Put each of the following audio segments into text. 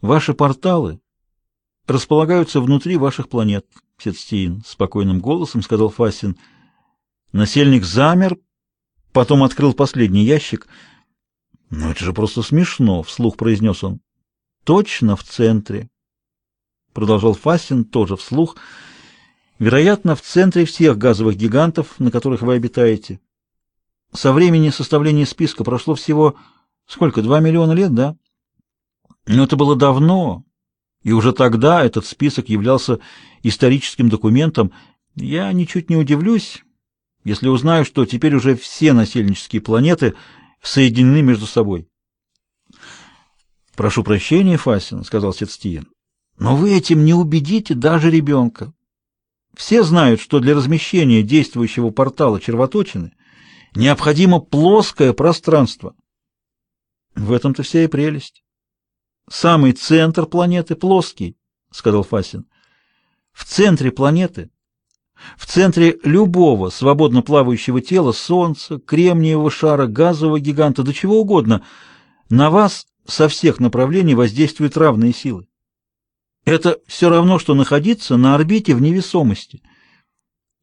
Ваши порталы располагаются внутри ваших планет, Сетстиин, спокойным голосом сказал Фасин. Насельник замер, потом открыл последний ящик. "Ну это же просто смешно", вслух произнес он. "Точно в центре", продолжал Фасин тоже вслух. "Вероятно, в центре всех газовых гигантов, на которых вы обитаете. Со времени составления списка прошло всего сколько, два миллиона лет, да? Но это было давно, и уже тогда этот список являлся историческим документом. Я ничуть не удивлюсь, если узнаю, что теперь уже все насельнические планеты соединены между собой. Прошу прощения, Фасин, сказал Сетстиен. Но вы этим не убедите даже ребенка. Все знают, что для размещения действующего портала червоточины необходимо плоское пространство. В этом-то вся и прелесть. Самый центр планеты плоский, сказал Фасин. В центре планеты, в центре любого свободно плавающего тела, солнца, кремниевого шара, газового гиганта, до чего угодно, на вас со всех направлений воздействуют равные силы. Это все равно что находиться на орбите в невесомости.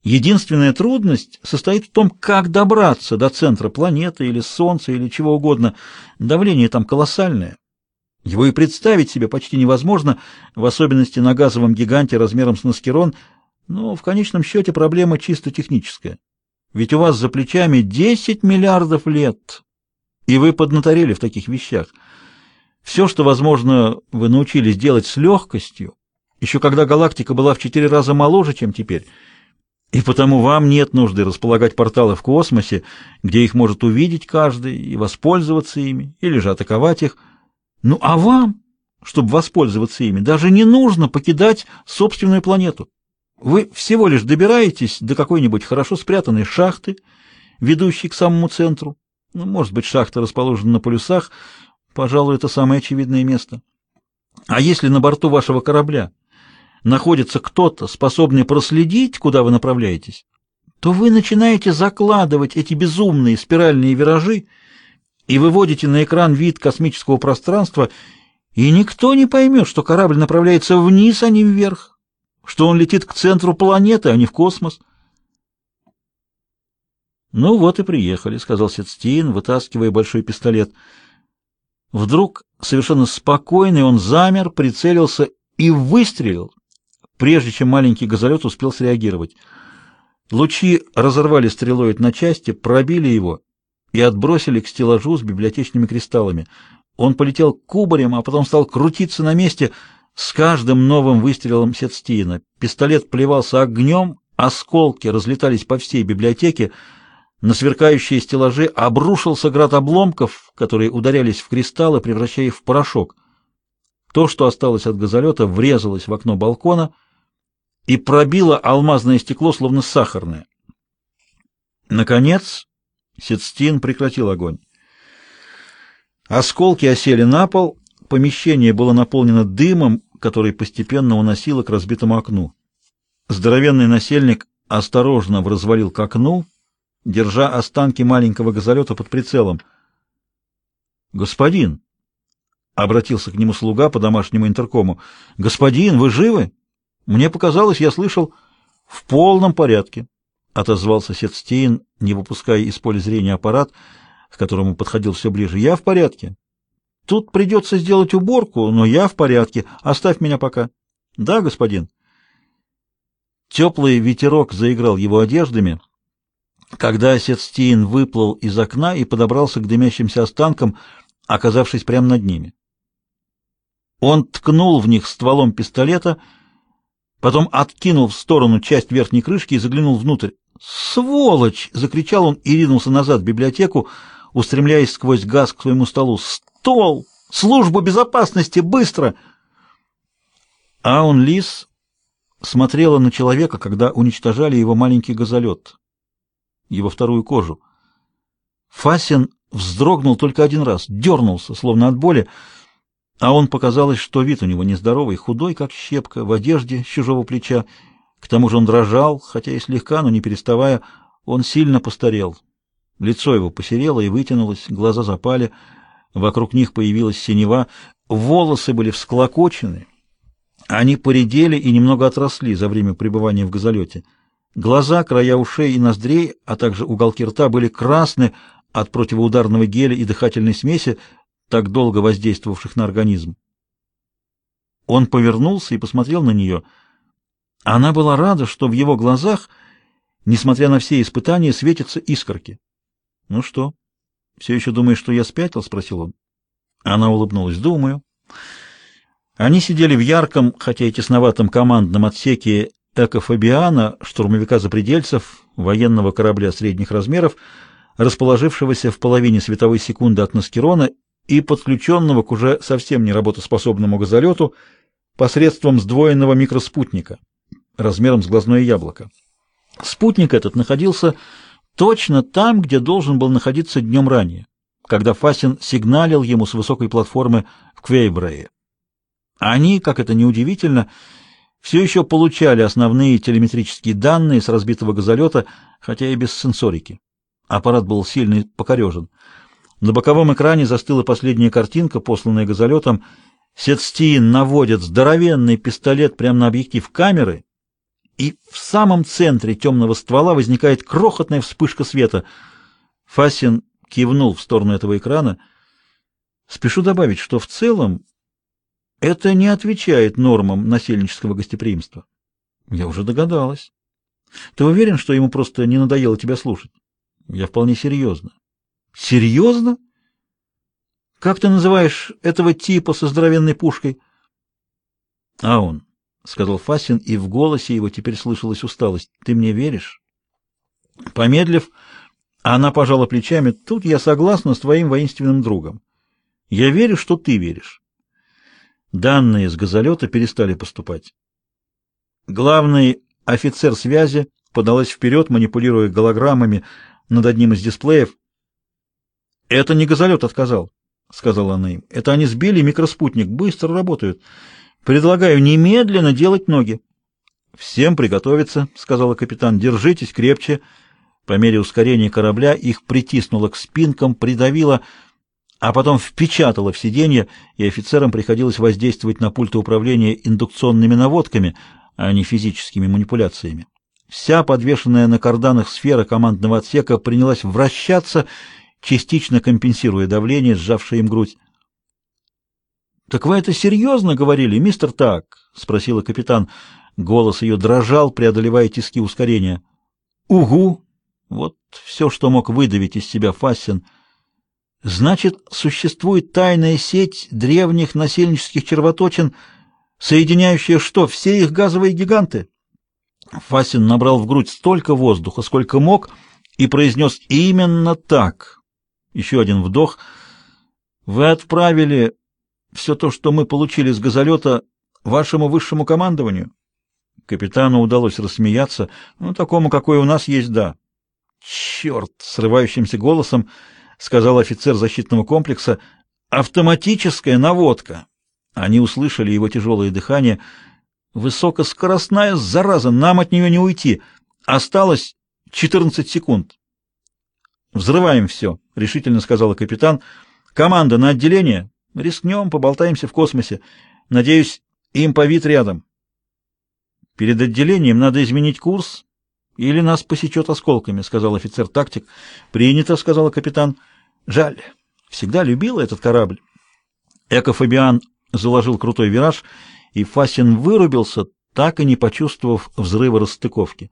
Единственная трудность состоит в том, как добраться до центра планеты или Солнца или чего угодно. Давление там колоссальное. Его и представить себе почти невозможно, в особенности на газовом гиганте размером с Наскерон, но в конечном счете проблема чисто техническая. Ведь у вас за плечами 10 миллиардов лет, и вы поднаторели в таких вещах. Все, что возможно, вы научились делать с легкостью, еще когда галактика была в четыре раза моложе, чем теперь — и потому вам нет нужды располагать порталы в космосе, где их может увидеть каждый и воспользоваться ими, или же атаковать их. Ну а вам, чтобы воспользоваться ими, даже не нужно покидать собственную планету. Вы всего лишь добираетесь до какой-нибудь хорошо спрятанной шахты, ведущей к самому центру. Ну, может быть, шахта расположена на полюсах, пожалуй, это самое очевидное место. А если на борту вашего корабля находится кто-то, способный проследить, куда вы направляетесь, то вы начинаете закладывать эти безумные спиральные виражи и выводите на экран вид космического пространства, и никто не поймет, что корабль направляется вниз, а не вверх, что он летит к центру планеты, а не в космос. Ну вот и приехали, сказал Сетстин, вытаскивая большой пистолет. Вдруг совершенно спокойный он замер, прицелился и выстрелил прежде чем маленький газолет успел среагировать. Лучи разорвали стрелоид на части, пробили его и отбросили к стеллажу с библиотечными кристаллами. Он полетел кубарем, а потом стал крутиться на месте с каждым новым выстрелом Сетстиена. Пистолет плевался огнем, осколки разлетались по всей библиотеке, на сверкающие стеллажи обрушился град обломков, которые ударялись в кристаллы, превращая их в порошок. То, что осталось от газолета, врезалось в окно балкона — и пробило алмазное стекло, словно сахарное. Наконец, Сетстин прекратил огонь. Осколки осели на пол, помещение было наполнено дымом, который постепенно уносило к разбитому окну. Здоровенный насельник осторожно вразвалил к окну, держа останки маленького газолета под прицелом. «Господин!» — обратился к нему слуга по домашнему интеркому. «Господин, вы живы?» Мне показалось, я слышал в полном порядке, отозвался Сетстейн, не выпуская из поля зрения аппарат, к которому подходил все ближе. Я в порядке. Тут придется сделать уборку, но я в порядке. Оставь меня пока. Да, господин. Теплый ветерок заиграл его одеждами, когда Сетстейн выплыл из окна и подобрался к дымящимся останкам, оказавшись прямо над ними. Он ткнул в них стволом пистолета — Потом откинул в сторону часть верхней крышки и заглянул внутрь. «Сволочь!» — закричал он и ринулся назад в библиотеку, устремляясь сквозь газ к своему столу. «Стол! Службу безопасности! Быстро!» Аун Лис смотрела на человека, когда уничтожали его маленький газолет, его вторую кожу. Фасин вздрогнул только один раз, дернулся, словно от боли, а он показалось, что вид у него нездоровый, худой, как щепка, в одежде с чужого плеча. К тому же он дрожал, хотя и слегка, но не переставая. Он сильно постарел. Лицо его посерело и вытянулось, глаза запали, вокруг них появилась синева. волосы были всклокочены, они поредели и немного отросли за время пребывания в газолете. Глаза, края ушей и ноздрей, а также уголки рта были красны от противоударного геля и дыхательной смеси, так долго воздействовавших на организм. Он повернулся и посмотрел на нее. Она была рада, что в его глазах, несмотря на все испытания, светятся искорки. — Ну что, все еще думаешь, что я спятил? — спросил он. Она улыбнулась. — Думаю. Они сидели в ярком, хотя и тесноватом командном отсеке Экофабиана, штурмовика-запредельцев, военного корабля средних размеров, расположившегося в половине световой секунды от Наскерона и подключенного к уже совсем неработоспособному газолету посредством сдвоенного микроспутника размером с глазное яблоко. Спутник этот находился точно там, где должен был находиться днем ранее, когда Фасин сигналил ему с высокой платформы в Квейбрее. Они, как это неудивительно, все еще получали основные телеметрические данные с разбитого газолета, хотя и без сенсорики. Аппарат был сильно покорежен. На боковом экране застыла последняя картинка, посланная газолетом. Сетстиин наводит здоровенный пистолет прямо на объектив камеры, и в самом центре темного ствола возникает крохотная вспышка света. Фасин кивнул в сторону этого экрана. Спешу добавить, что в целом это не отвечает нормам насельнического гостеприимства. Я уже догадалась. Ты уверен, что ему просто не надоело тебя слушать? Я вполне серьезно. Серьезно? Как ты называешь этого типа со здоровенной пушкой? А он, сказал Фасин, и в голосе его теперь слышалась усталость. Ты мне веришь? Помедлив, она пожала плечами. Тут я согласна с твоим воинственным другом. Я верю, что ты веришь. Данные с газолета перестали поступать. Главный офицер связи подалась вперед, манипулируя голограммами над одним из дисплеев. «Это не газолет отказал», — сказала она им. «Это они сбили микроспутник, быстро работают. Предлагаю немедленно делать ноги». «Всем приготовиться», — сказала капитан. «Держитесь крепче». По мере ускорения корабля их притиснуло к спинкам, придавило — а потом впечатала в сиденье, и офицерам приходилось воздействовать на пульты управления индукционными наводками, а не физическими манипуляциями. Вся подвешенная на карданах сфера командного отсека принялась вращаться, частично компенсируя давление, сжавшее им грудь. «Так вы это серьезно говорили, мистер Так?» — спросила капитан. Голос ее дрожал, преодолевая тиски ускорения. «Угу!» — вот все, что мог выдавить из себя Фассин — Значит, существует тайная сеть древних насельнических червоточин, соединяющая что, все их газовые гиганты? Фасин набрал в грудь столько воздуха, сколько мог, и произнес именно так. Еще один вдох. Вы отправили все то, что мы получили с газолета, вашему высшему командованию? Капитану удалось рассмеяться. Ну, такому, какой у нас есть, да. Черт! Срывающимся голосом — сказал офицер защитного комплекса, — автоматическая наводка. Они услышали его тяжелое дыхание. Высокоскоростная зараза, нам от нее не уйти. Осталось 14 секунд. «Взрываем все», — решительно сказала капитан. «Команда на отделение. Рискнем, поболтаемся в космосе. Надеюсь, им повид рядом». «Перед отделением надо изменить курс или нас посечет осколками, — сказал офицер-тактик. — Принято, — сказала капитан. — Жаль. Всегда любила этот корабль. Эко-Фабиан заложил крутой вираж, и Фасин вырубился, так и не почувствовав взрыва расстыковки.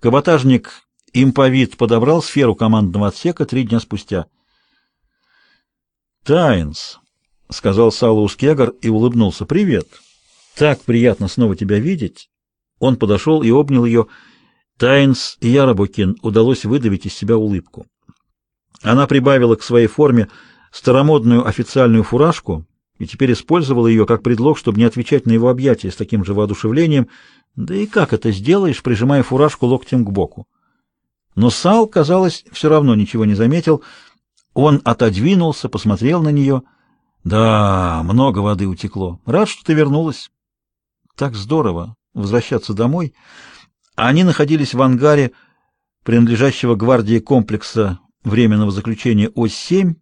Каботажник имповид подобрал сферу командного отсека три дня спустя. «Тайнс», — сказал Салаус Кегар и улыбнулся. «Привет. Так приятно снова тебя видеть». Он подошел и обнял ее, — Тайнс и Ярабукин удалось выдавить из себя улыбку. Она прибавила к своей форме старомодную официальную фуражку и теперь использовала ее как предлог, чтобы не отвечать на его объятия с таким же воодушевлением. Да и как это сделаешь, прижимая фуражку локтем к боку? Но Сал, казалось, все равно ничего не заметил. Он отодвинулся, посмотрел на нее. «Да, много воды утекло. Рад, что ты вернулась. Так здорово возвращаться домой». Они находились в ангаре, принадлежащего гвардии комплекса временного заключения Ось-7,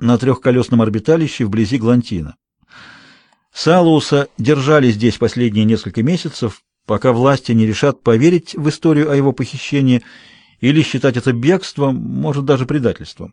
на трехколесном орбиталище вблизи Глантина. Салуса держали здесь последние несколько месяцев, пока власти не решат поверить в историю о его похищении или считать это бегством, может даже предательством.